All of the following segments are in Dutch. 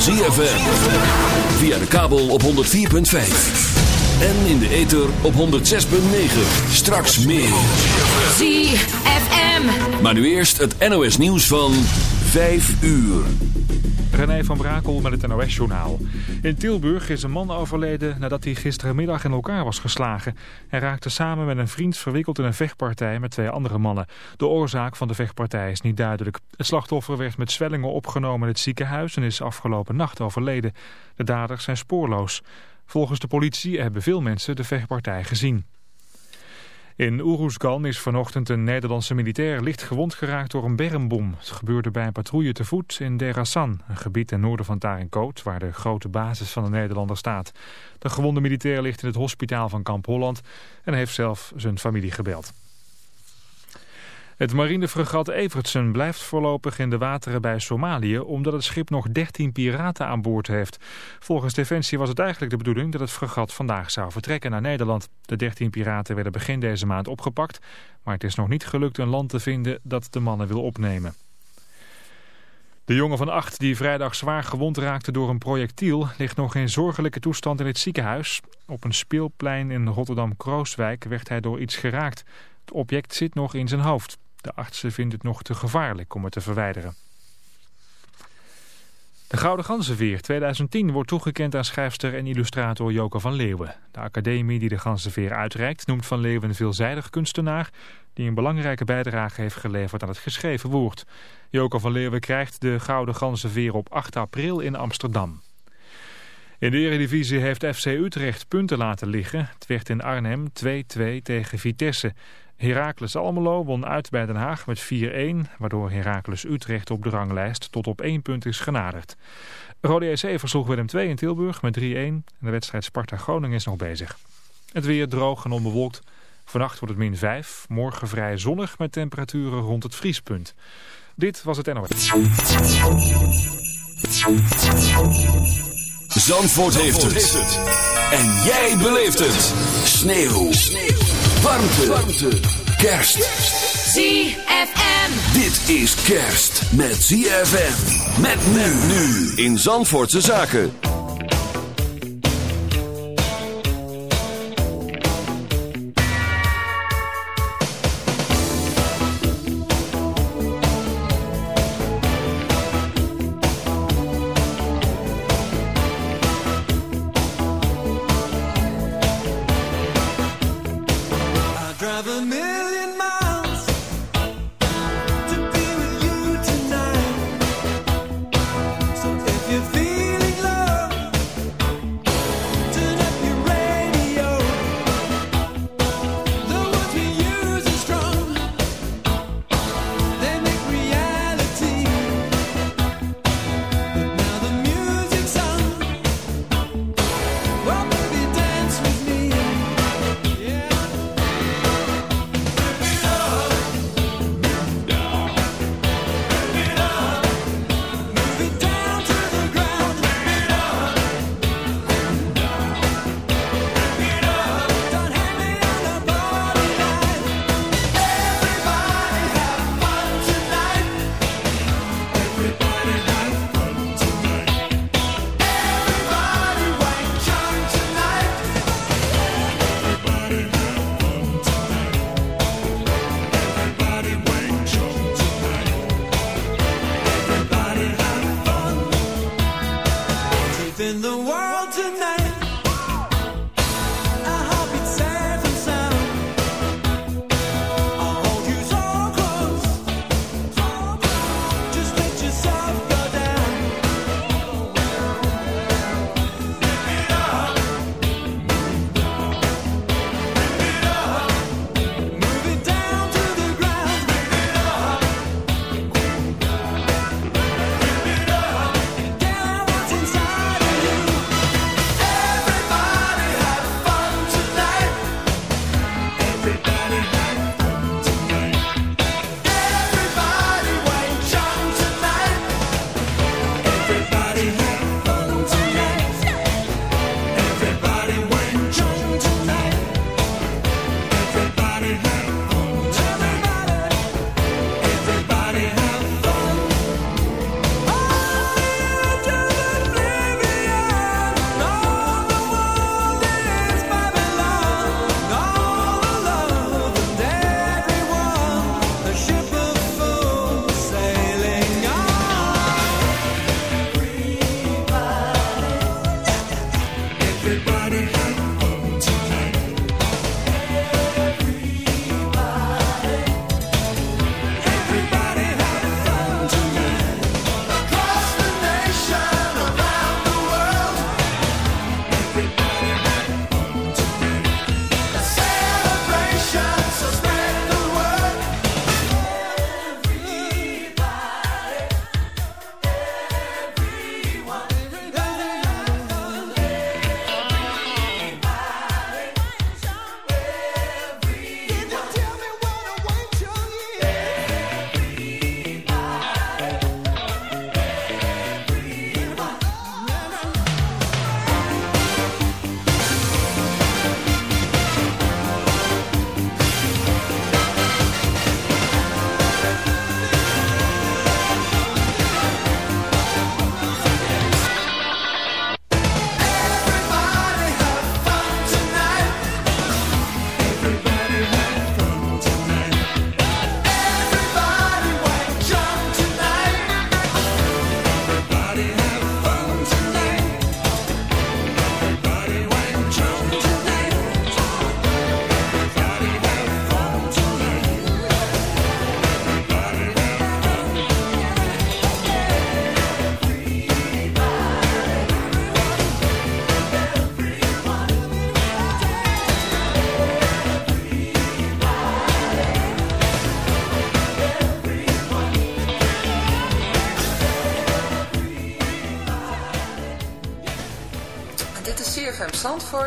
van ZFM. Via de kabel op 104.5. En in de ether op 106.9. Straks meer. ZFM. Maar nu eerst het NOS nieuws van 5 uur. René van Brakel met het NOS-journaal. In Tilburg is een man overleden nadat hij gisterenmiddag in elkaar was geslagen. Hij raakte samen met een vriend verwikkeld in een vechtpartij met twee andere mannen. De oorzaak van de vechtpartij is niet duidelijk. Het slachtoffer werd met zwellingen opgenomen in het ziekenhuis en is afgelopen nacht overleden. De daders zijn spoorloos. Volgens de politie hebben veel mensen de vechtpartij gezien. In Oeroesgan is vanochtend een Nederlandse militair licht gewond geraakt door een bermbom. Het gebeurde bij een patrouille te voet in Derasan, een gebied ten noorden van Tarinkoot, waar de grote basis van de Nederlander staat. De gewonde militair ligt in het hospitaal van Kamp Holland en heeft zelf zijn familie gebeld. Het marinefregat Evertsen blijft voorlopig in de wateren bij Somalië... omdat het schip nog 13 piraten aan boord heeft. Volgens Defensie was het eigenlijk de bedoeling dat het fregat vandaag zou vertrekken naar Nederland. De 13 piraten werden begin deze maand opgepakt... maar het is nog niet gelukt een land te vinden dat de mannen wil opnemen. De jongen van acht die vrijdag zwaar gewond raakte door een projectiel... ligt nog in zorgelijke toestand in het ziekenhuis. Op een speelplein in Rotterdam-Krooswijk werd hij door iets geraakt. Het object zit nog in zijn hoofd. De artsen vinden het nog te gevaarlijk om het te verwijderen. De Gouden Ganzenveer 2010 wordt toegekend aan schrijfster en illustrator Joke van Leeuwen. De academie die de Ganzenveer uitreikt noemt van Leeuwen een veelzijdig kunstenaar... die een belangrijke bijdrage heeft geleverd aan het geschreven woord. Joke van Leeuwen krijgt de Gouden Ganzenveer op 8 april in Amsterdam. In de Eredivisie heeft FC Utrecht punten laten liggen. Het werd in Arnhem 2-2 tegen Vitesse. Heracles Almelo won uit bij Den Haag met 4-1, waardoor Heracles Utrecht op de ranglijst tot op één punt is genaderd. Rode EC versloeg Willem 2 in Tilburg met 3-1 en de wedstrijd Sparta-Groningen is nog bezig. Het weer droog en onbewolkt. Vannacht wordt het min 5, morgen vrij zonnig met temperaturen rond het vriespunt. Dit was het NOS. Zandvoort, heeft, het. En jij beleeft het. Sneeuw. Warmte. Warmte. Kerst. ZFM. Dit is kerst met ZFM. Met men nu in Zandvoortse Zaken.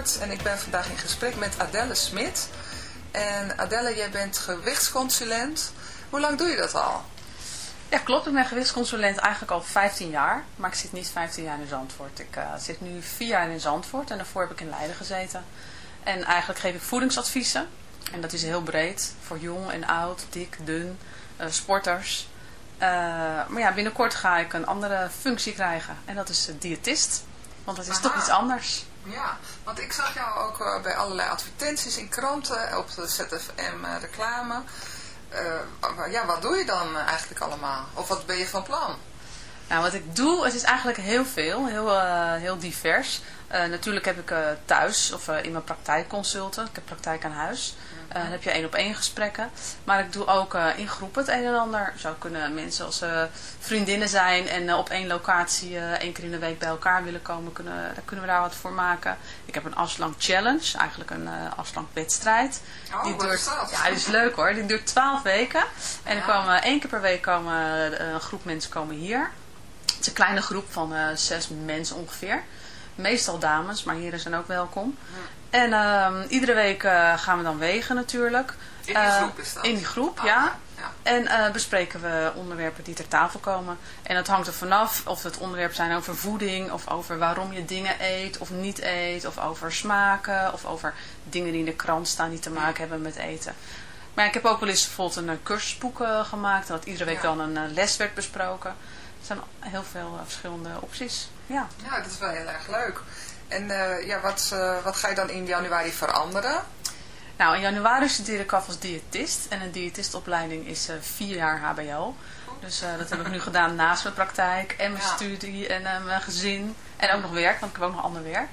Zandvoort en ik ben vandaag in gesprek met Adelle Smit. En Adelle, jij bent gewichtsconsulent. Hoe lang doe je dat al? Ja, klopt. Ik ben gewichtsconsulent eigenlijk al 15 jaar. Maar ik zit niet 15 jaar in Zandvoort. Ik uh, zit nu 4 jaar in Zandvoort en daarvoor heb ik in Leiden gezeten. En eigenlijk geef ik voedingsadviezen. En dat is heel breed. Voor jong en oud, dik, dun, uh, sporters. Uh, maar ja, binnenkort ga ik een andere functie krijgen. En dat is diëtist. Want dat is Aha. toch iets anders. Ja, want ik zag jou ook uh, bij allerlei advertenties in kranten, op de ZFM uh, reclame. Uh, ja, wat doe je dan eigenlijk allemaal? Of wat ben je van plan? Nou, wat ik doe, het is eigenlijk heel veel, heel, heel divers. natuurlijk heb ik thuis of in mijn praktijk consulten. Ik heb praktijk aan huis. Uh, dan heb je één op één gesprekken. Maar ik doe ook uh, in groepen het een en ander. Zo kunnen mensen als uh, vriendinnen zijn en op één locatie één keer in de week bij elkaar willen komen. Kunnen, daar kunnen we daar wat voor maken. Ik heb een afslang challenge, eigenlijk een afslang wedstrijd. Oh, die duurt, Ja, die is leuk hoor. Die duurt twaalf weken. En ja. komen, één keer per week komen een groep mensen komen hier. Het is een kleine groep van zes mensen ongeveer. Meestal dames, maar heren zijn ook welkom. En uh, iedere week uh, gaan we dan wegen natuurlijk. In die groep is dat? In die groep, oh, ja. ja. En uh, bespreken we onderwerpen die ter tafel komen. En dat hangt er vanaf of het onderwerp zijn over voeding... of over waarom je dingen eet of niet eet... of over smaken of over dingen die in de krant staan... die te maken hebben met eten. Maar ik heb ook wel eens bijvoorbeeld een cursusboek gemaakt... dat iedere week ja. dan een les werd besproken. Er zijn heel veel verschillende opties. Ja. ja, dat is wel heel erg leuk. En uh, ja, wat, uh, wat ga je dan in januari veranderen? Nou, in januari studeer ik af als diëtist. En een diëtistopleiding is uh, vier jaar hbo. Dus dat heb ik nu gedaan naast mijn praktijk en mijn ja. studie en mijn gezin. En ook nog werk, want ik heb ook nog ander werk.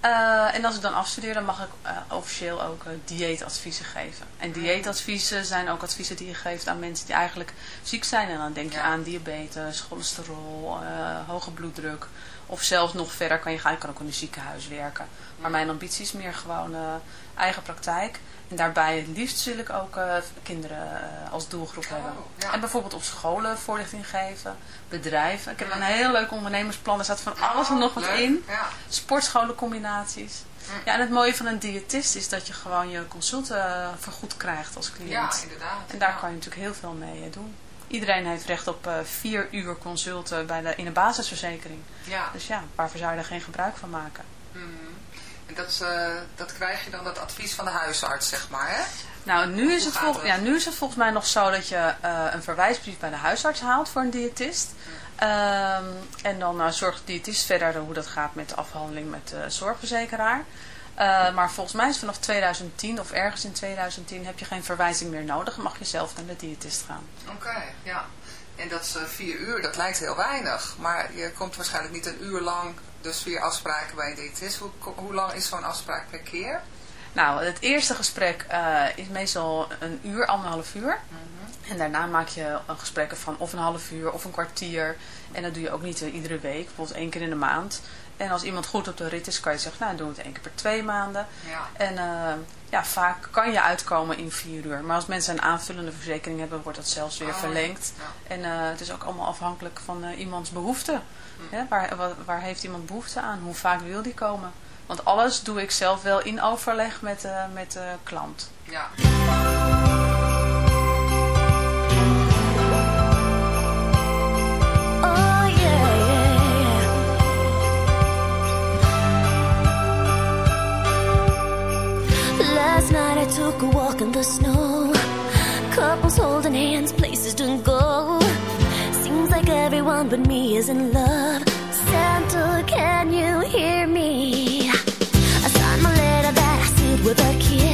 Ja. en als ik dan afstudeer, dan mag ik officieel ook dieetadviezen geven. En dieetadviezen zijn ook adviezen die je geeft aan mensen die eigenlijk ziek zijn. En dan denk je aan diabetes, cholesterol, hoge bloeddruk... Of zelfs nog verder kan je gaan. Je kan ook in een ziekenhuis werken. Maar mijn ambitie is meer gewoon uh, eigen praktijk. En daarbij het liefst wil ik ook uh, kinderen uh, als doelgroep oh, hebben. Ja. En bijvoorbeeld op scholen voorlichting geven. Bedrijven. Ik heb een heel leuk ondernemersplan. Er staat van alles en nog wat leuk. in. Ja. Sportscholencombinaties. Ja, en het mooie van een diëtist is dat je gewoon je consulten vergoed krijgt als cliënt. Ja, inderdaad. En daar kan je natuurlijk heel veel mee doen. Iedereen heeft recht op uh, vier uur consulten bij de, in een basisverzekering. Ja. Dus ja, waarvoor zou je daar geen gebruik van maken? Mm -hmm. En dat, uh, dat krijg je dan dat advies van de huisarts, zeg maar, hè? Nou, nu is, het vol ja, nu is het volgens mij nog zo dat je uh, een verwijsbrief bij de huisarts haalt voor een diëtist. Mm. Um, en dan zorgt de diëtist verder hoe dat gaat met de afhandeling met de zorgverzekeraar. Uh, maar volgens mij is vanaf 2010 of ergens in 2010 heb je geen verwijzing meer nodig. Mag je zelf naar de diëtist gaan. Oké, okay, ja. En dat is uh, vier uur, dat lijkt heel weinig. Maar je komt waarschijnlijk niet een uur lang, dus vier afspraken bij een diëtist. Hoe, hoe lang is zo'n afspraak per keer? Nou, het eerste gesprek uh, is meestal een uur, anderhalf uur. Mm -hmm. En daarna maak je gesprekken van of een half uur of een kwartier. En dat doe je ook niet iedere week, bijvoorbeeld één keer in de maand. En als iemand goed op de rit is, kan je zeggen, nou, doen we het één keer per twee maanden. Ja. En uh, ja, vaak kan je uitkomen in vier uur. Maar als mensen een aanvullende verzekering hebben, wordt dat zelfs weer oh, verlengd. Ja. En uh, het is ook allemaal afhankelijk van uh, iemands behoeften. Hm. Ja, waar, waar, heeft iemand behoefte aan? Hoe vaak wil die komen? Want alles doe ik zelf wel in overleg met, met de klant. Ja. I took a walk in the snow. Couples holding hands, places to go. Seems like everyone but me is in love. Santa, can you hear me? I signed my letter that I sealed with a kiss.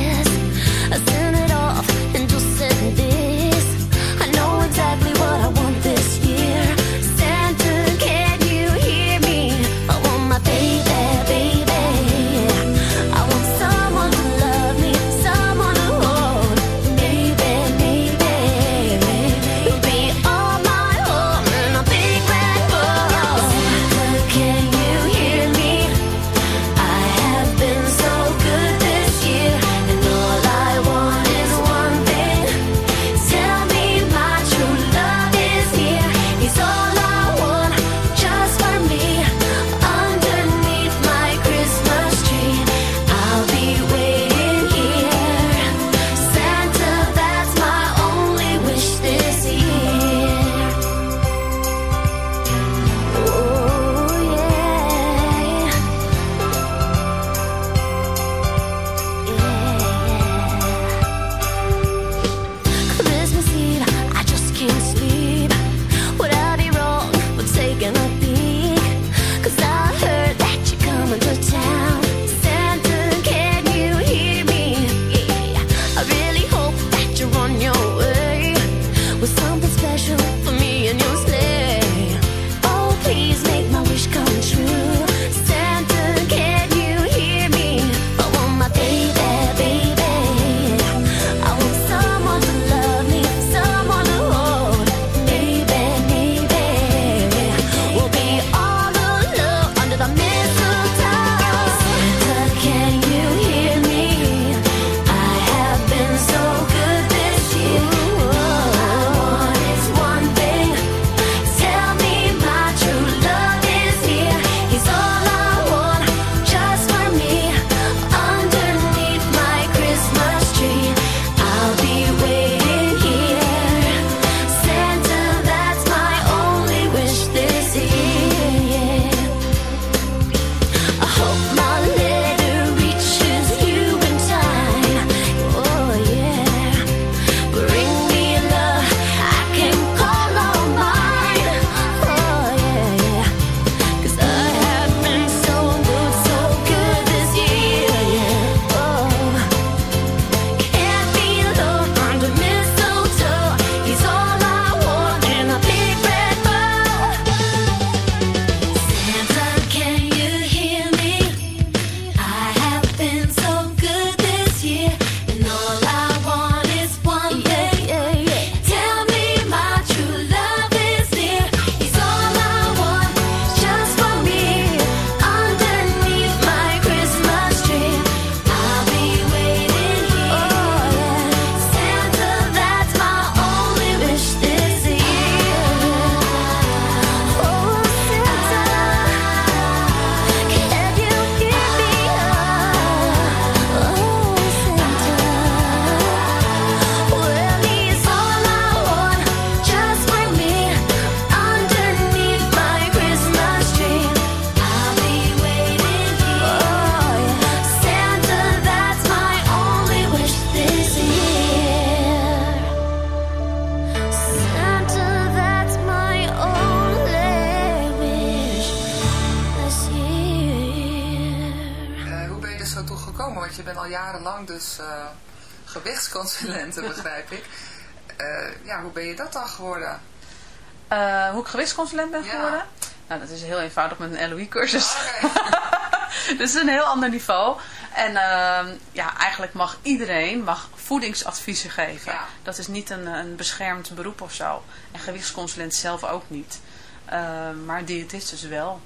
Eh, gewichtsconsulent ben Ja. geworden? Nou, dat is heel eenvoudig met een LOE-cursus. Oké. dus het is een heel ander niveau. En ehm, ja, eigenlijk mag iedereen mag voedingsadviezen geven. Ja. Dat is niet een, een beschermd beroep of zo. En gewichtsconsulent zelf ook niet. Ehm, maar diëtist dus wel.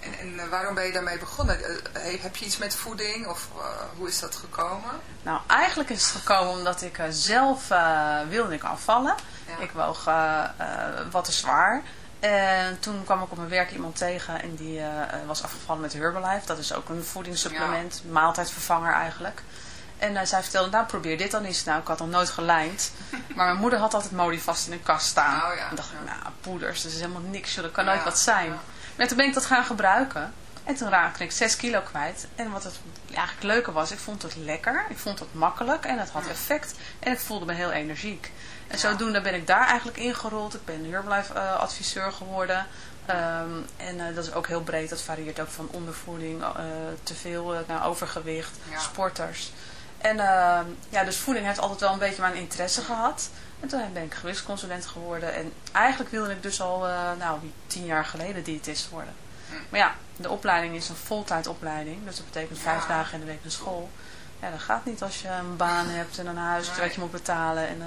En, en eh, waarom ben je daarmee begonnen? Eh, he- heb je iets met voeding of eh, hoe is dat gekomen? Nou, eigenlijk is het gekomen omdat ik eh, zelf eh, wilde ik afvallen. Ja. Ik woog eh, eh, wat te zwaar. En toen kwam ik op mijn werk iemand tegen en die eh, was afgevallen met Herbalife. Dat is ook een voedingssupplement, maaltijdvervanger eigenlijk. En eh, zij vertelde, nou probeer dit dan eens. Nou, ik had nog nooit gelijnd. Maar mijn moeder had altijd Modi vast in een kast staan. Oh ja, En dacht ik, nou poeders, dat is helemaal niks. joh, Dat kan Ja, nooit wat zijn. Maar toen ben ik dat gaan gebruiken. En toen raakte ik 6 kilo kwijt. En wat het eigenlijk leuke was, ik vond het lekker. Ik vond het makkelijk en het had effect. En ik voelde me heel energiek. En zodoende ben ik daar eigenlijk ingerold. Ik ben Herbalife eh, adviseur geworden. Ehm, en eh, dat is ook heel breed. Dat varieert ook van ondervoeding, eh, te veel eh, naar overgewicht, Ja. sporters. En ehm, ja, dus voeding heeft altijd wel een beetje mijn interesse gehad. En toen ben ik gewichtsconsulent geworden. En eigenlijk wilde ik dus al, eh, nou, tien jaar geleden diëtist worden. Maar ja, de opleiding is een voltijdopleiding. Dus dat betekent vijf Ja. dagen in de week naar school. Ja, dat gaat niet als je een baan hebt en een huis Nee. wat je moet betalen. En, eh,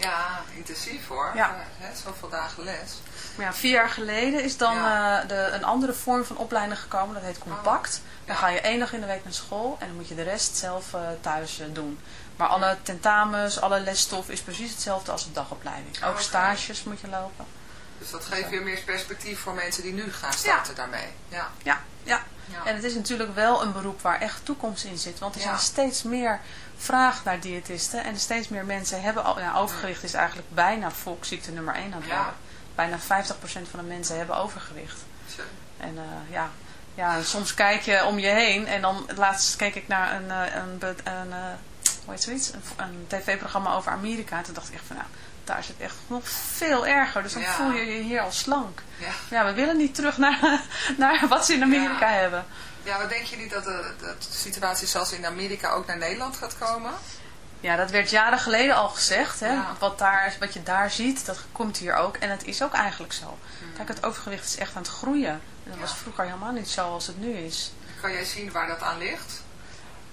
Ja, intensief hoor. Ja. Hè, zoveel dagen les. maar ja, vier jaar geleden is dan Ja. eh, de, een andere vorm van opleiding gekomen. Dat heet Compact. Dan ga je één dag in de week naar school en dan moet je de rest zelf eh, thuis doen. Maar alle tentamens, alle lesstof is precies hetzelfde als de dagopleiding. Ook Oké. stages moet je lopen. Dus dat geeft weer meer perspectief voor mensen die nu gaan starten daarmee. Ja. Ja, ja. En het is natuurlijk wel een beroep waar echt toekomst in zit. Want er zijn steeds meer vraag naar diëtisten. En steeds meer mensen hebben al... Overgewicht is eigenlijk bijna volksziekte nummer 1 aan het Ja. Bijna 50% van de mensen hebben overgewicht. Zo. En eh, ja, ja, soms kijk je om je heen. En dan laatst keek ik naar een, eh, een, be- een, eh, hoe heet zoiets? Een, een tv-programma over Amerika. En toen dacht ik echt van nou, daar is het echt nog veel erger. Dus dan Ja. voel je je hier al slank. Ja. Ja, we willen niet terug naar, naar wat ze in Amerika hebben. Ja, maar denk je niet dat de, situatie zoals in Amerika ook naar Nederland gaat komen? Ja, dat werd jaren geleden al gezegd. Hè? Ja. Wat, daar, wat je daar ziet, dat komt hier ook. En het is ook eigenlijk zo. Kijk, het overgewicht is echt aan het groeien. En dat Ja. was vroeger helemaal niet zo als het nu is. Kan jij zien waar dat aan ligt?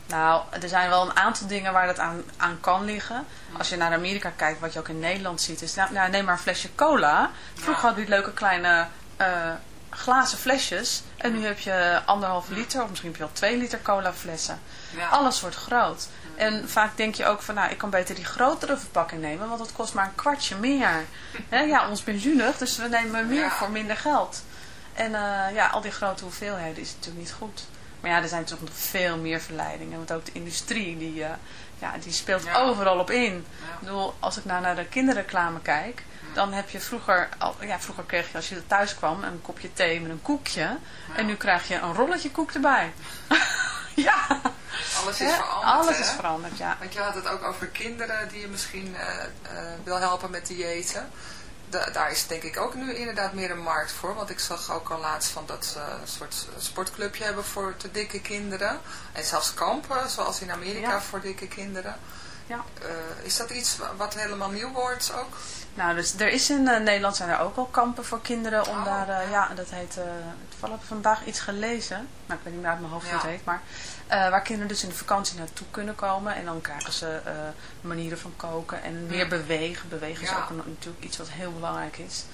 Nou, er zijn wel een aantal dingen waar dat aan, aan kan liggen. Als je naar Amerika kijkt, wat je ook in Nederland ziet, is nou, nou, neem maar een flesje cola. Vroeger Ja. we die leuke kleine eh, glazen flesjes. En nu heb je anderhalf liter, of misschien heb je wel twee liter cola flessen. Ja. Alles wordt groot. En vaak denk je ook van, nou, ik kan beter die grotere verpakking nemen, want dat kost maar een kwartje meer. Ja, ons benzunig, dus we nemen meer Ja. voor minder geld. En eh, ja, al die grote hoeveelheden is natuurlijk niet goed. Maar ja, er zijn toch nog veel meer verleidingen. Want ook de industrie, die, eh, ja, die speelt Ja. overal op in. Ja. Ik bedoel, als ik nou naar de kinderreclame kijk, dan heb je vroeger, al, ja, vroeger kreeg je als je thuis kwam een kopje thee met een koekje. En nu krijg je een rolletje koek erbij. ja, Alles is veranderd, alles hè? is veranderd, ja. Want je had het ook over kinderen die je misschien eh, wil helpen met diëten. Da- daar is denk ik ook nu inderdaad meer een markt voor. Want ik zag ook al laatst van dat ze een soort sportclubje hebben voor te dikke kinderen. En zelfs kampen, zoals in Amerika Ja. voor dikke kinderen. Ja. Eh, is dat iets wa- wat helemaal nieuw wordt ook? Nou, dus er is in eh, Nederland zijn er ook al kampen voor kinderen om Oh, daar, eh, ja. dat heet, eh toevallig heb ik vandaag iets gelezen, nou ik weet niet meer uit mijn hoofd hoe het heet, maar waar kinderen dus in de vakantie naartoe kunnen komen en dan krijgen ze manieren van koken en meer bewegen. Bewegen is Ja. ook een- natuurlijk iets wat heel belangrijk is.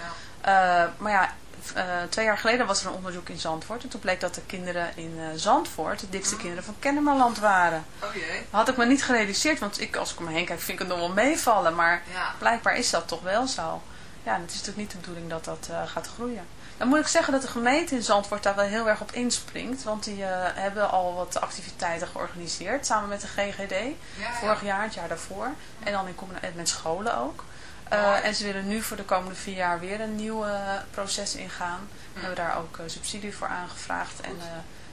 Ja. Maar ja, eh, twee jaar geleden was er een onderzoek in Zandvoort en toen bleek dat de kinderen in eh, Zandvoort de dikste kinderen van Kennemerland waren. Oh jee. Dat had ik me niet gerealiseerd, want ik, als ik om me heen kijk vind ik het nog wel meevallen, maar Ja. blijkbaar is dat toch wel zo. Ja, en het is natuurlijk niet de bedoeling dat dat eh, gaat groeien. Dan moet ik zeggen dat de gemeente in Zandvoort daar wel heel erg op inspringt. Want die hebben al wat activiteiten georganiseerd samen met de GGD. Ja, Vorig ja. jaar, het jaar daarvoor. En dan in met scholen ook. Eh, en ze willen nu voor de komende vier jaar weer een nieuw eh, proces ingaan. We hebben daar ook eh, subsidie voor aangevraagd. En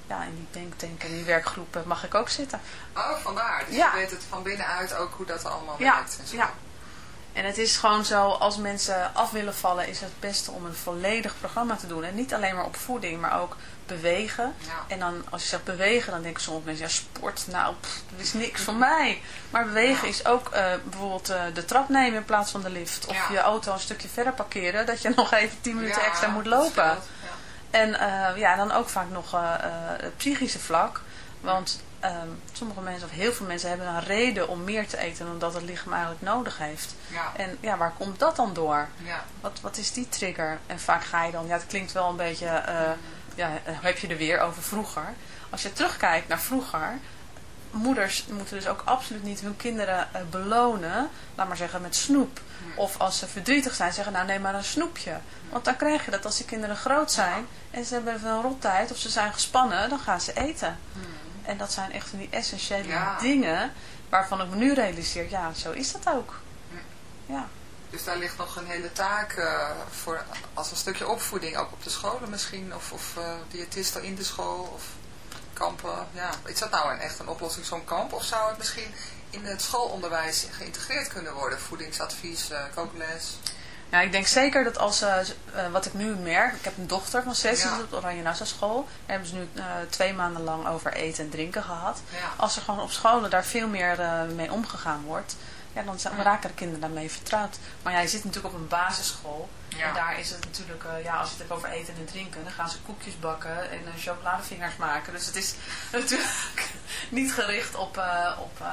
ja, in die denktank en die werkgroepen mag ik ook zitten. Oh, vandaar. Dus Ja. je weet het van binnenuit ook hoe dat allemaal Ja, werkt. En zo. ja. En het is gewoon zo, als mensen af willen vallen, is het beste om een volledig programma te doen. En niet alleen maar op voeding, maar ook bewegen. Ja. En dan, als je zegt bewegen, dan denken sommige mensen, ja sport, nou, pff, dat is niks voor mij. Maar bewegen Ja. is ook eh, bijvoorbeeld eh, de trap nemen in plaats van de lift. Of Ja. je auto een stukje verder parkeren, dat je nog even 10 minuten extra moet lopen. En eh, ja, dan ook vaak nog het psychische vlak. Want ehm, sommige mensen, of heel veel mensen, hebben een reden om meer te eten dan dat het lichaam eigenlijk nodig heeft. Ja. En ja, waar komt dat dan door? Ja. Wat, wat is die trigger? En vaak ga je dan, ja, het klinkt wel een beetje, eh, ja, eh, heb je er weer over vroeger. Als je terugkijkt naar vroeger, moeders moeten dus ook absoluut niet hun kinderen eh, belonen, laat maar zeggen, met snoep. Of als ze verdrietig zijn, zeggen, nou neem maar een snoepje. Want dan krijg je dat als die kinderen groot zijn en ze hebben een rottijd of ze zijn gespannen, dan gaan ze eten. En dat zijn echt van die essentiële Ja. dingen waarvan ik me nu realiseer, ja, zo is dat ook. Ja. Dus daar ligt nog een hele taak eh, voor als een stukje opvoeding, ook op de scholen misschien, of, of eh, diëtisten in de school, of kampen. Ja. Is dat nou een, echt een oplossing, zo'n kamp? Of zou het misschien in het schoolonderwijs geïntegreerd kunnen worden? Voedingsadvies, eh, kookles? Ja, ik denk zeker dat als, eh, wat ik nu merk, ik heb een dochter van zes, die Ja. zit op de Oranje Nassau school. Daar hebben ze nu eh, twee maanden lang over eten en drinken gehad. Ja. Als er gewoon op scholen daar veel meer mee omgegaan wordt, ja, dan raken de kinderen daarmee vertrouwd. Maar ja, je zit natuurlijk op een basisschool. Ja. En daar is het natuurlijk, ja, als je het hebt over eten en drinken, dan gaan ze koekjes bakken en chocoladevingers maken. Dus het is natuurlijk niet gericht op, op eh,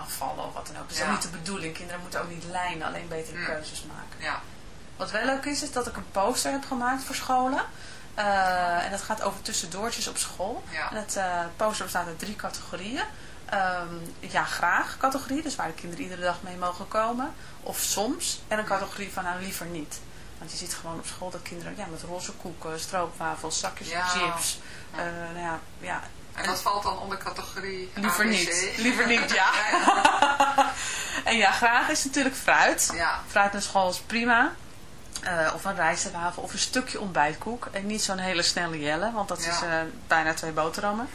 afvallen of wat dan ook. Dat is ook niet de bedoeling. Kinderen moeten ook niet lijnen, alleen betere Mm. keuzes maken. Ja. Wat wel leuk is, is dat ik een poster heb gemaakt voor scholen. Eh, en dat gaat over tussendoortjes op school. En het eh, poster bestaat uit drie categorieën. Ehm, ja, graag categorie, dus waar de kinderen iedere dag mee mogen komen. Of soms. En een categorie van nou liever niet. Want je ziet gewoon op school dat kinderen ja, met roze koeken, stroopwafels, zakjes Ja. chips. eh, nou ja, ja, En wat valt dan onder categorie liever ABC? niet. Liever niet, ja. En ja, graag is natuurlijk fruit. Ja. Fruit naar school is prima. Eh, of een rijstwafel of een stukje ontbijtkoek. En niet zo'n hele snelle jelle, want dat Ja. is eh, bijna twee boterhammen.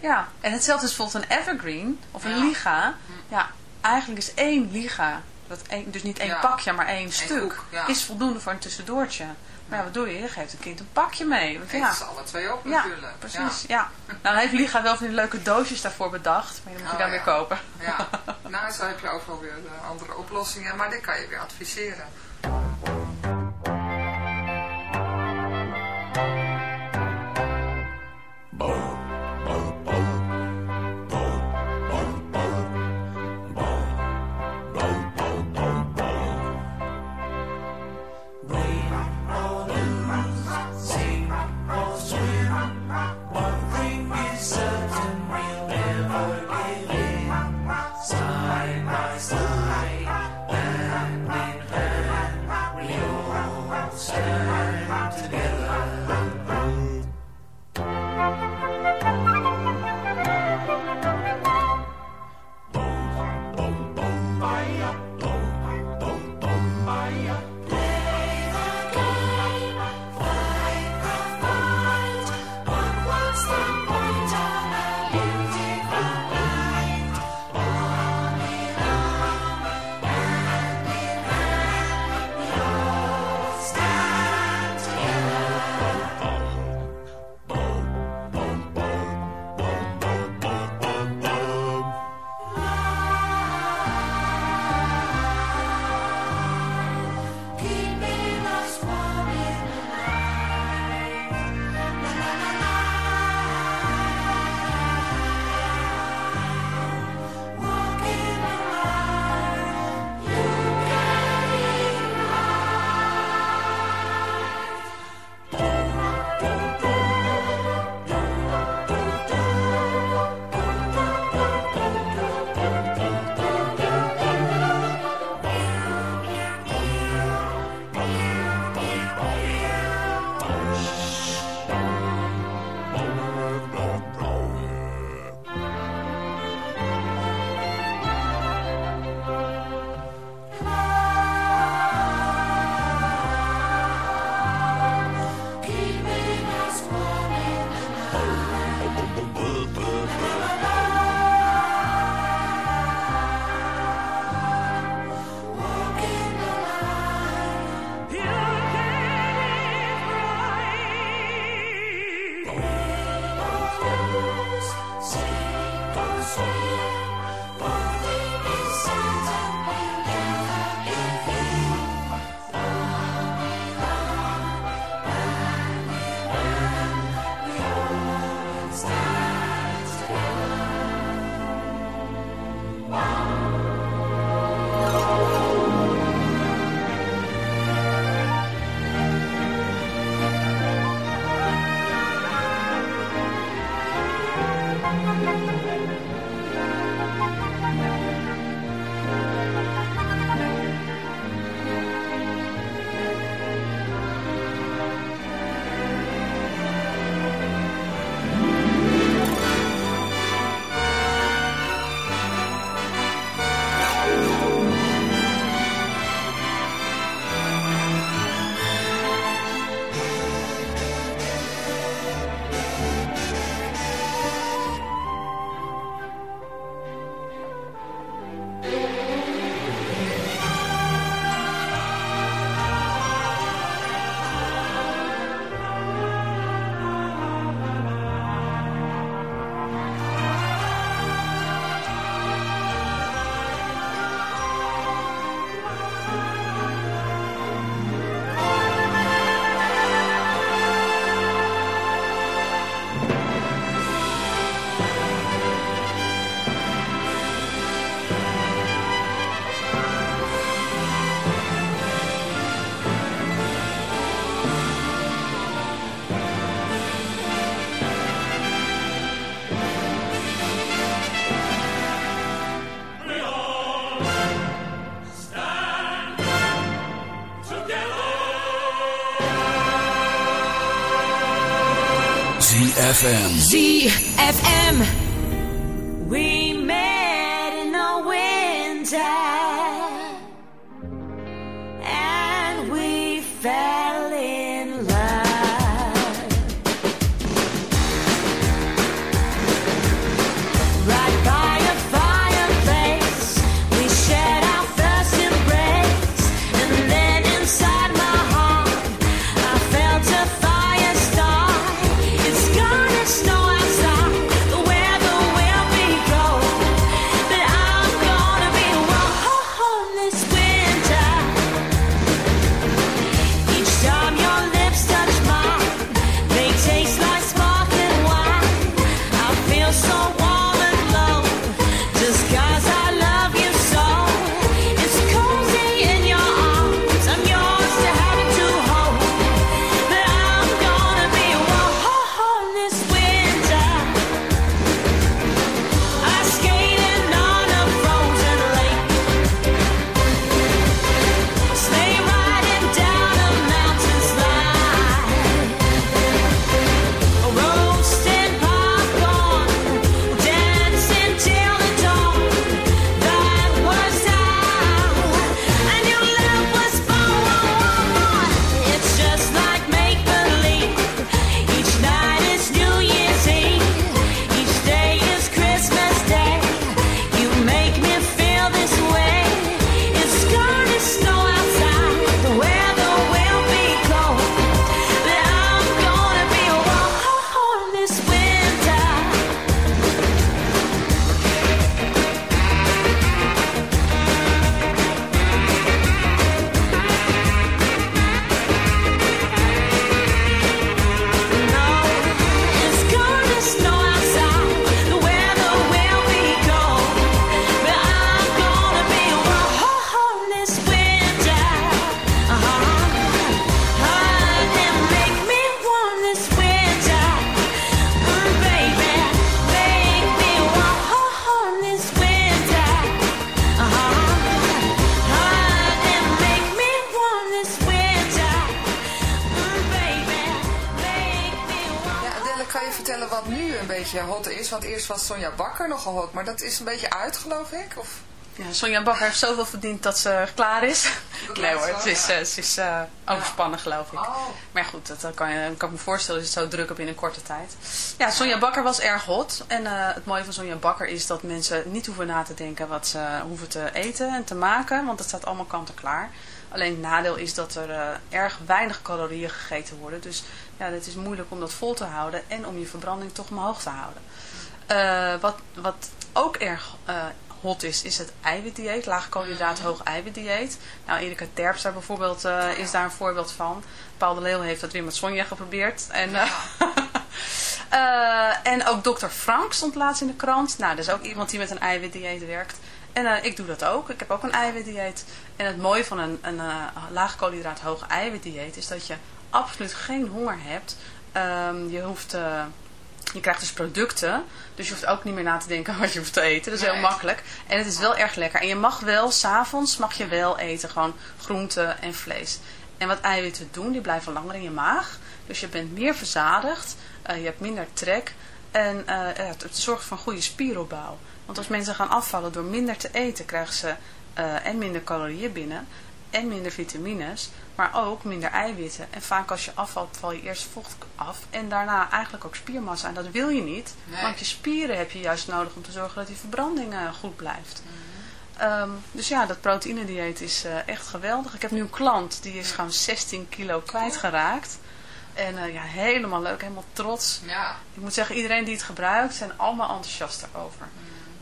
Ja, en hetzelfde is bijvoorbeeld een evergreen of een Ja. liga. Ja, eigenlijk is één liga dat één, dus niet één pakje, maar één stuk, is voldoende voor een tussendoortje. Maar ja, wat doe je? Je geeft een kind een pakje mee. Want Eet ja, ze alle twee op ja, natuurlijk. precies. Ja. Nou, dan heeft Liga wel van die leuke doosjes daarvoor bedacht, maar die moet je Oh, dan ja. weer kopen. Ja. ja. Nou, zo heb je overal weer eh, andere oplossingen. Maar dit kan je weer adviseren. ZFM. ZFM. We Want eerst was Sonja Bakker nogal hot, maar dat is een beetje uit, geloof ik? Of... Ja, Sonja Bakker heeft zoveel verdiend dat ze klaar is. Dat nee hoor, het is, ja. eh, ze is eh, overspannen geloof ik. Oh, Maar goed, dat, dat kan, je, kan ik me voorstellen, is het zo druk op in een korte tijd. Ja, Sonja Bakker was erg hot. En eh, het mooie van Sonja Bakker is dat mensen niet hoeven na te denken wat ze hoeven te eten en te maken. Want het staat allemaal kant en klaar. Alleen het nadeel is dat er erg weinig calorieën gegeten worden. Dus ja, het is moeilijk om dat vol te houden en om je verbranding toch omhoog te houden. Eh, wat, wat ook erg eh, hot is, is het eiwitdieet. Laag koolhydraat, hoog eiwitdieet. Nou, Erika Terpstra bijvoorbeeld eh, is daar een voorbeeld van. Paul de Leeuw heeft dat weer met Sonja geprobeerd. En, en ook dokter Frank stond laatst in de krant. Nou, dat is ook iemand die met een eiwitdieet werkt. En ik doe dat ook. Ik heb ook een eiwitdieet. En het mooie van een, een laag koolhydraat, hoog eiwitdieet is dat je absoluut geen honger hebt. Ehm, je hoeft... je krijgt dus producten, dus je hoeft ook niet meer na te denken wat je hoeft te eten. Dat is heel makkelijk. En het is wel erg lekker. En je mag wel, s'avonds mag je wel eten, gewoon groenten en vlees. En wat eiwitten doen, die blijven langer in je maag. Dus je bent meer verzadigd, eh, je hebt minder trek en eh, het, het zorgt voor een goede spieropbouw. Want als mensen gaan afvallen door minder te eten, krijgen ze eh, en minder calorieën binnen en minder vitamines, maar ook minder eiwitten. En vaak als je afvalt, val je eerst vocht af en daarna eigenlijk ook spiermassa. En dat wil je niet, Nee. want je spieren heb je juist nodig om te zorgen dat die verbranding eh, goed blijft. Ehm, dus ja, dat proteïnedieet is eh, echt geweldig. Ik heb nu een klant, die is gewoon 16 kilo kwijtgeraakt. En eh, ja, helemaal leuk, helemaal trots. ja. Ik moet zeggen, iedereen die het gebruikt, zijn allemaal enthousiast daarover.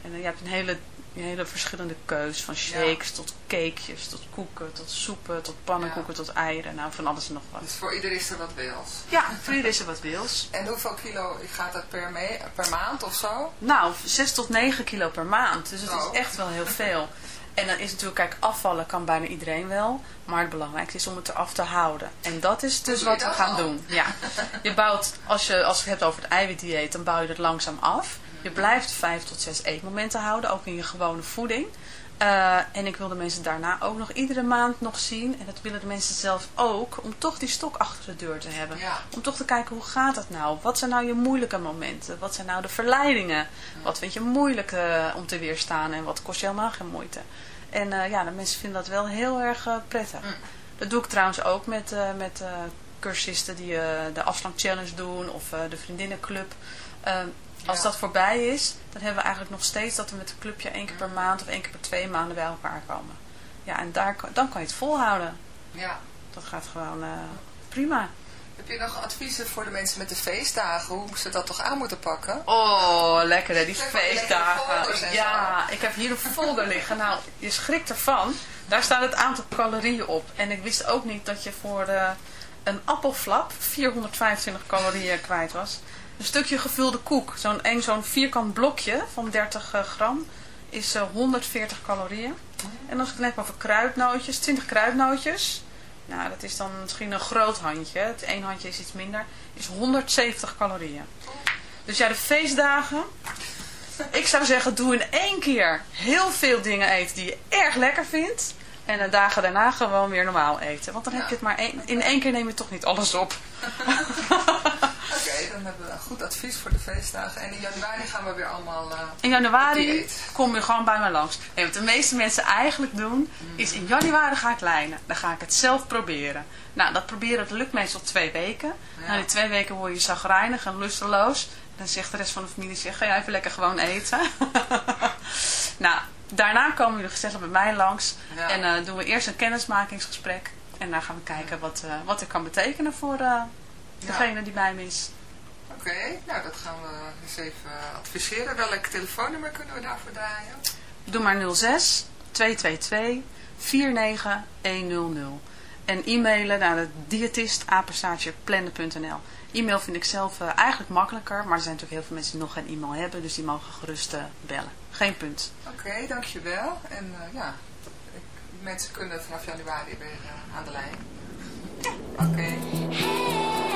En eh, je hebt een hele, een hele verschillende keus. Van shakes tot cakejes, tot koeken, tot soepen, tot pannenkoeken, tot eieren. Nou, van alles en nog wat. Dus voor ieder is er wat wils. Ja, voor iedereen is er wat wils. En hoeveel kilo gaat dat per, per maand of zo? Nou, 6 tot 9 kilo per maand. Dus het Oh. is echt wel heel veel. En dan is natuurlijk, kijk, afvallen kan bijna iedereen wel. Maar het belangrijkste is om het eraf te houden. En dat is dus wat we gaan al? doen. Ja. Je bouwt, als je, als je het hebt over het eiwitdieet, dan bouw je het langzaam af. Je blijft 5 tot 6 eetmomenten houden, ook in je gewone voeding. Eh, en ik wil de mensen daarna ook nog iedere maand nog zien. En dat willen de mensen zelf ook. Om toch die stok achter de deur te hebben. Ja. Om toch te kijken, hoe gaat dat nou? Wat zijn nou je moeilijke momenten? Wat zijn nou de verleidingen? Wat vind je moeilijk eh, om te weerstaan? En wat kost je helemaal geen moeite? En eh, ja, de mensen vinden dat wel heel erg prettig. Dat doe ik trouwens ook met, met cursisten die de afslank challenge doen. Of de vriendinnenclub. Als dat voorbij is, dan hebben we eigenlijk nog steeds dat we met een clubje één keer per maand of één keer per twee maanden bij elkaar komen. Ja, en daar, dan kan je het volhouden. Ja. Dat gaat gewoon eh, prima. Heb je nog adviezen voor de mensen met de feestdagen? Hoe ze dat toch aan moeten pakken? Oh, lekker hè, die feestdagen. en Ja, ik heb hier een folder liggen. Nou, je schrikt ervan. Daar staat het aantal calorieën op. En ik wist ook niet dat je voor eh, een appelflap 425 calorieën kwijt was. Een stukje gevulde koek, zo'n een zo'n vierkant blokje van 30 eh, gram, is eh, 140 calorieën. En als ik het heb over kruidnootjes, 20 kruidnootjes. Nou, dat is dan misschien een groot handje. Het één handje is iets minder. Is 170 calorieën. Dus ja, de feestdagen. Ik zou zeggen, doe in één keer heel veel dingen eten die je erg lekker vindt. En de dagen daarna gewoon weer normaal eten. Want dan heb je het maar één, in één keer neem je toch niet alles op. Oké, dan hebben we een goed advies voor de feestdagen. En in januari gaan we weer allemaal... eh, In januari kom je gewoon bij me langs. Nee, wat de meeste mensen eigenlijk doen, is in januari ga ik lijnen. Dan ga ik het zelf proberen. Nou, dat proberen, dat lukt meestal twee weken. Ja. Na die twee weken word je zagrijnig en lusteloos. Dan zegt de rest van de familie, zeg, ga jij even lekker gewoon eten. nou, daarna komen jullie gezellig bij mij langs. Ja. En eh, doen we eerst een kennismakingsgesprek. En dan gaan we kijken wat, eh, wat het kan betekenen voor degene die bij me is. Oké, nou dat gaan we eens even adviseren. Welk telefoonnummer kunnen we daarvoor draaien? Doe maar 06 222 49100. En e-mailen naar de diëtist plannen.nl. E-mail vind ik zelf eh, eigenlijk makkelijker, maar er zijn natuurlijk heel veel mensen die nog geen e-mail hebben, dus die mogen gerust eh, bellen. Geen punt. Oké, dankjewel. En eh, ja, ik, mensen kunnen vanaf januari weer aan de lijn. Oké.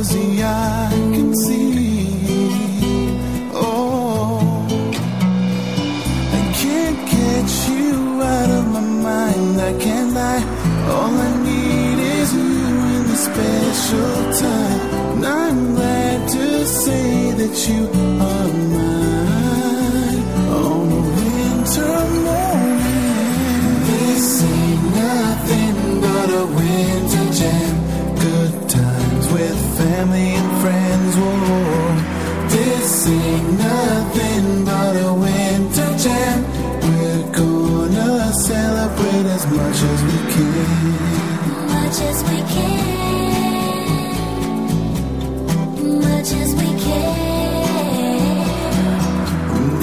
as the eye can see. Oh, I can't catch you out of my mind. I can't lie. All I need is you in this special time. And I'm glad to say that you are mine. On a winter morning, this ain't nothing but a winter jam. Good with family and friends. Whoa, this ain't nothing but a winter jam. We're gonna celebrate as much as we can. Much as we can. Much as we can.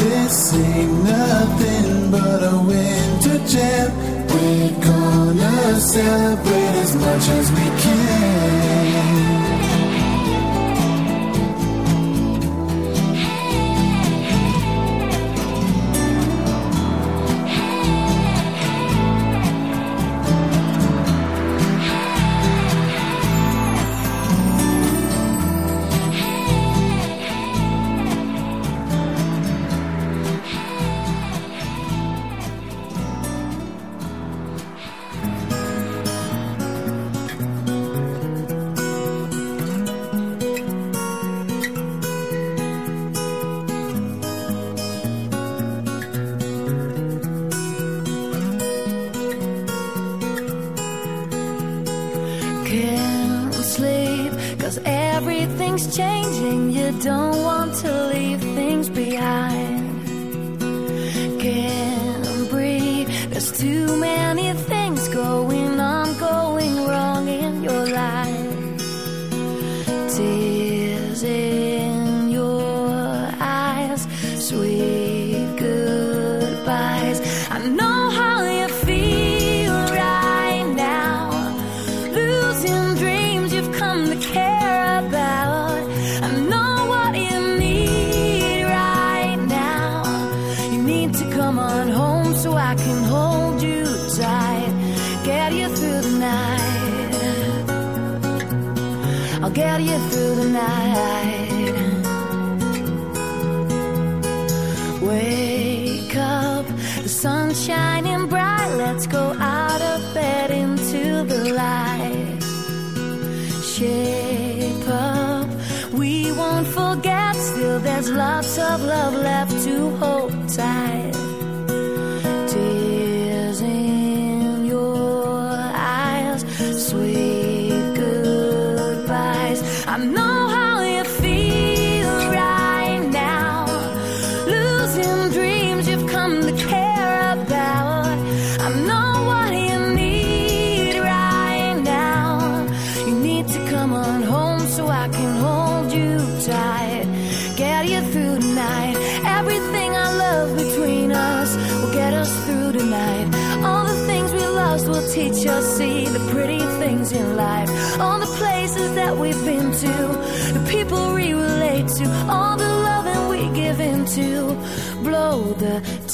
This ain't nothing but a winter jam. We're gonna celebrate as much as we can. don't want to leave things behind. Can't breathe, there's too many. you through the night.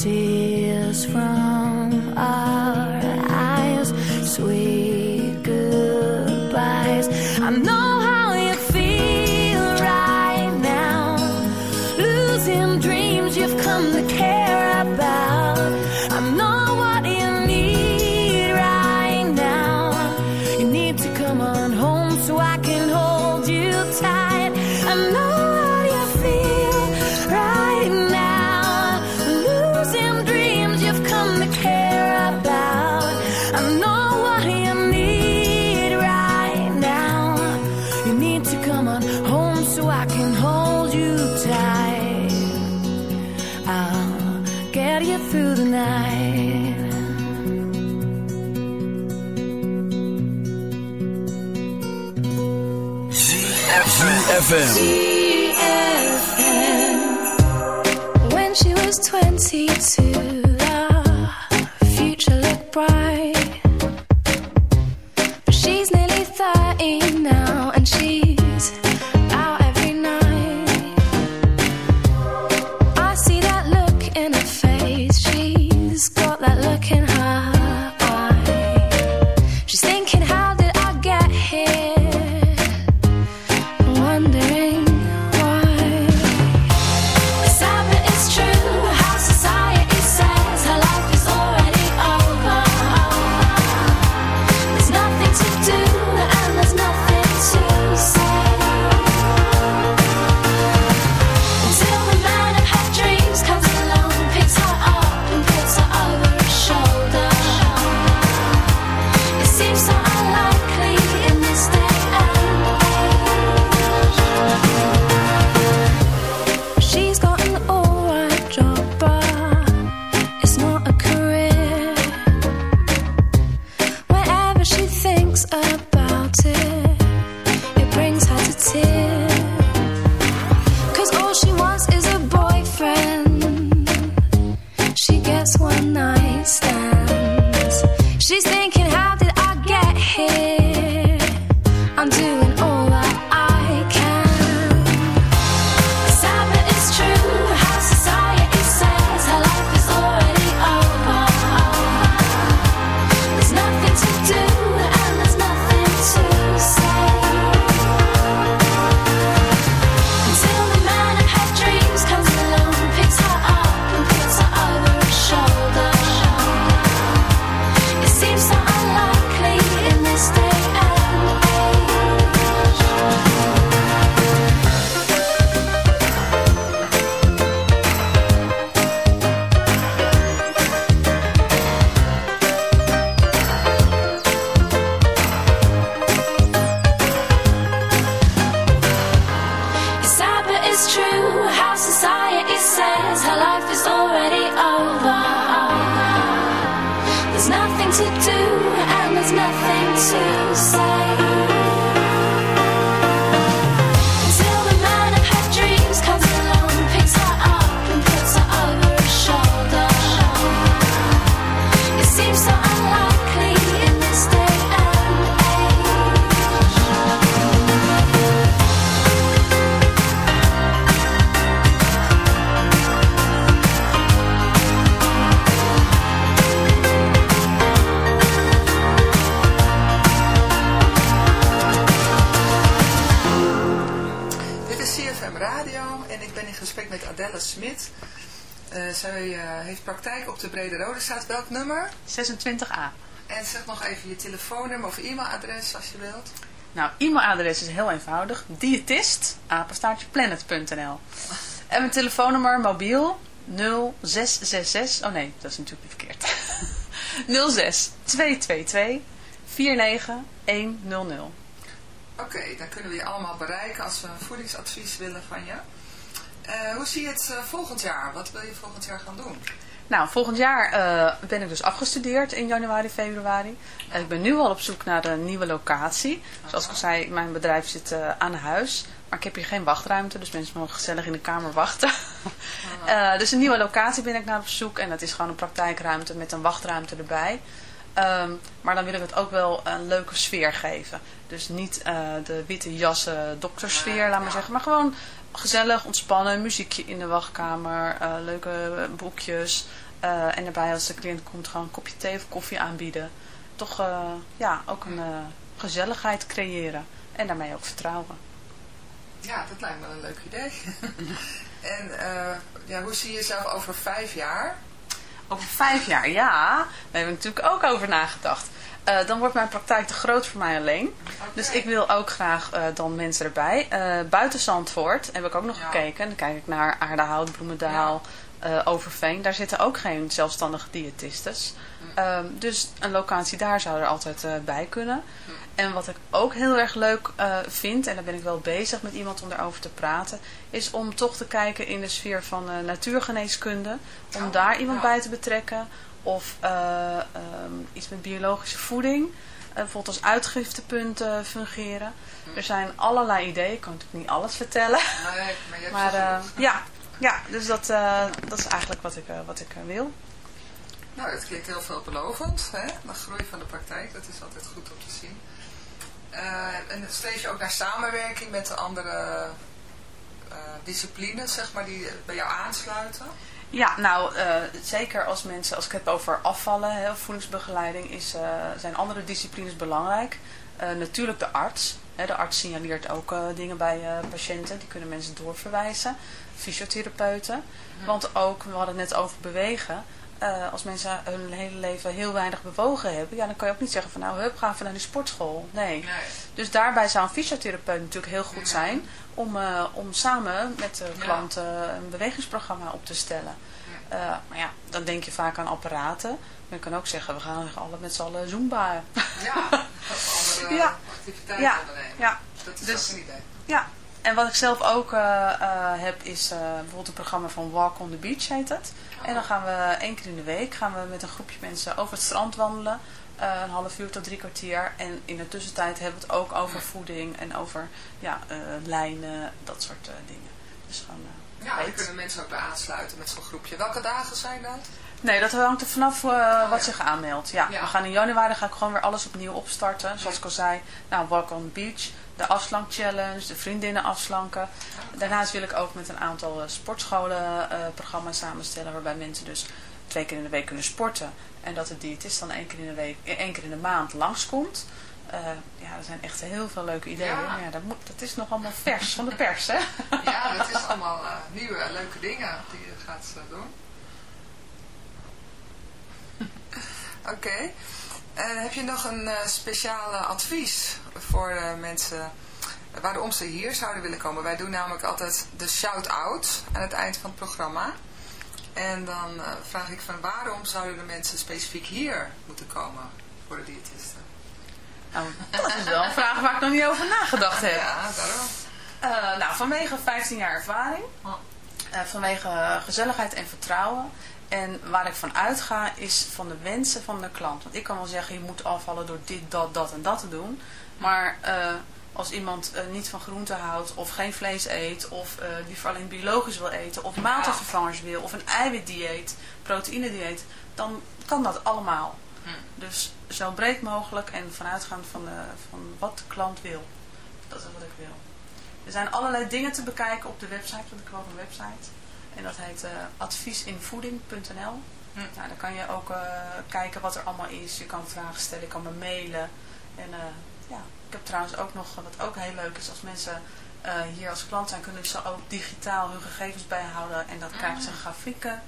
see. gesprek met Adelle Smit. Uh, zij eh, heeft praktijk op de Brede Rode Straat. Welk nummer? 26a. En zeg nog even je telefoonnummer of e-mailadres als je wilt. Nou, e-mailadres is heel eenvoudig. diëtist.apenstaartjeplanet.nl. En mijn telefoonnummer mobiel 0666... Oh nee, dat is natuurlijk niet verkeerd. 0622249100. Oké, dan kunnen we je allemaal bereiken als we een voedingsadvies willen van je. Eh, hoe zie je het eh, volgend jaar? Wat wil je volgend jaar gaan doen? Nou, volgend jaar eh, ben ik dus afgestudeerd in januari, februari. En ik ben nu al op zoek naar een nieuwe locatie. Zoals ik al zei, mijn bedrijf zit aan huis. Maar ik heb hier geen wachtruimte, dus mensen mogen gezellig in de kamer wachten. Ah. dus een nieuwe locatie ben ik naar op zoek. En dat is gewoon een praktijkruimte met een wachtruimte erbij. Ehm, maar dan wil ik het ook wel een leuke sfeer geven. Dus niet de witte jassen doktersfeer, laat maar zeggen. Maar gewoon gezellig, ontspannen, muziekje in de wachtkamer, eh, leuke boekjes. eh, en daarbij als de cliënt komt gewoon een kopje thee of koffie aanbieden. Toch eh, ja, ook een gezelligheid creëren. En daarmee ook vertrouwen. Ja, dat lijkt me een leuk idee. en ja, hoe zie je jezelf over vijf jaar? Over vijf jaar, ja. Daar hebben we natuurlijk ook over nagedacht. Eh, dan wordt mijn praktijk te groot voor mij alleen. Dus ik wil ook graag eh, dan mensen erbij. Eh, buiten Zandvoort heb ik ook nog Ja. gekeken. Dan kijk ik naar Aardehout, Bloemendaal, Overveen. Daar zitten ook geen zelfstandige diëtistes. Ehm, dus een locatie daar zou er altijd bij kunnen. En wat ik ook heel erg leuk vind, en daar ben ik wel bezig met iemand om daarover te praten, is om toch te kijken in de sfeer van natuurgeneeskunde. Om Oh, daar iemand ja. bij te betrekken. Of eh, ehm, iets met biologische voeding. eh, bijvoorbeeld als uitgiftepunt fungeren. Er zijn allerlei ideeën. Ik kan natuurlijk niet alles vertellen. Nee, maar je hebt Maar eh, ja, ja, dus dat, dat is eigenlijk wat ik, wat ik wil. Nou, dat klinkt heel veelbelovend. Hè? De groei van de praktijk, dat is altijd goed om te zien. En streef je ook naar samenwerking met de andere disciplines, zeg maar, die bij jou aansluiten? Ja, nou, eh, zeker als mensen, als ik het over afvallen, hè, voedingsbegeleiding, is, eh, zijn andere disciplines belangrijk. Eh, natuurlijk de arts. Hè, de arts signaleert ook dingen bij patiënten, die kunnen mensen doorverwijzen. Fysiotherapeuten. Want ook, we hadden het net over bewegen. Eh, als mensen hun hele leven heel weinig bewogen hebben, ja, dan kan je ook niet zeggen van nou, hup, ga even naar die sportschool. Nee. Nee. Dus daarbij zou een fysiotherapeut natuurlijk heel goed zijn om, eh, om samen met de Ja. klanten een bewegingsprogramma op te stellen. Eh, maar ja, dan denk je vaak aan apparaten. Maar je kan ook zeggen, we gaan alle met z'n allen zumba. Ja, of andere Ja. activiteiten Ja, Dat is dus- ook een idee. ja. En wat ik zelf ook heb is bijvoorbeeld een programma van Walk on the Beach heet het. En dan gaan we één keer in de week gaan we met een groepje mensen over het strand wandelen. Eh, een half uur tot drie kwartier. En in de tussentijd hebben we het ook over voeding en over ja, eh, lijnen, dat soort eh, dingen. Dus gewoon Ja, daar kunnen mensen ook bij aansluiten met zo'n groepje. Welke dagen zijn dat? Nee, dat hangt er vanaf eh, wat zich aanmeldt. Ja, Ja. we gaan in januari ga ik gewoon weer alles opnieuw opstarten. Zoals ik al zei, nou, Walk on the Beach, de afslank challenge, de vriendinnen afslanken. Daarnaast wil ik ook met een aantal eh, sportscholen eh, programma's samenstellen waarbij mensen dus twee keer in de week kunnen sporten. En dat de diëtist dan één keer in de week, eh, één keer in de maand langskomt. Eh ja, er zijn echt heel veel leuke ideeën. Ja. Ja, dat, moet, dat is nog allemaal vers van de pers, hè? Ja, dat is allemaal nieuwe, leuke dingen die je gaat eh, doen. Oké. En heb je nog een eh speciale advies voor eh, mensen waarom ze hier zouden willen komen? Wij doen namelijk altijd de shout-out aan het eind van het programma. En dan eh, vraag ik van waarom zouden de mensen specifiek hier moeten komen voor de diëtisten? Nou, dat is wel een vraag waar ik nog niet over nagedacht heb. Ja, daarom. Eh, nou, vanwege 15 jaar ervaring, eh, vanwege gezelligheid en vertrouwen. En waar ik van uitga is van de wensen van de klant. Want ik kan wel zeggen, je moet afvallen door dit, dat, dat en dat te doen. Maar eh, als iemand eh, niet van groente houdt, of geen vlees eet, of eh liever alleen biologisch wil eten, of maaltijdvervangers wil, of een eiwitdieet, proteïnedieet, dan kan dat allemaal. Dus zo breed mogelijk en vanuitgaand van, de, van wat de klant wil. Dat is wat ik wil. Er zijn allerlei dingen te bekijken op de website, want ik heb ook een website. En dat heet eh, adviesinvoeding.nl. Nou, daar kan je ook eh, kijken wat er allemaal is. Je kan vragen stellen, je kan me mailen. En eh, ja, ik heb trouwens ook nog, wat ook heel leuk is, als mensen eh, hier als klant zijn, kunnen ze ook digitaal hun gegevens bijhouden. En dat krijgen ze grafieken.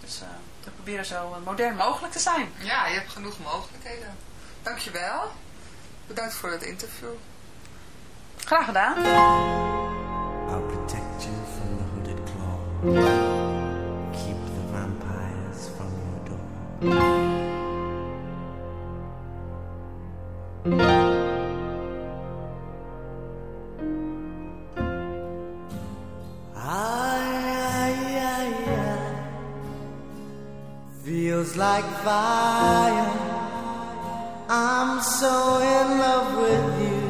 Dus eh, we proberen zo modern mogelijk te zijn. Ja, je hebt genoeg mogelijkheden. Dankjewel. Bedankt voor het interview. Graag gedaan. Keep the vampires from your door. Feels like fire. I'm so in love with you.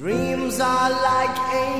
Dreams are like angels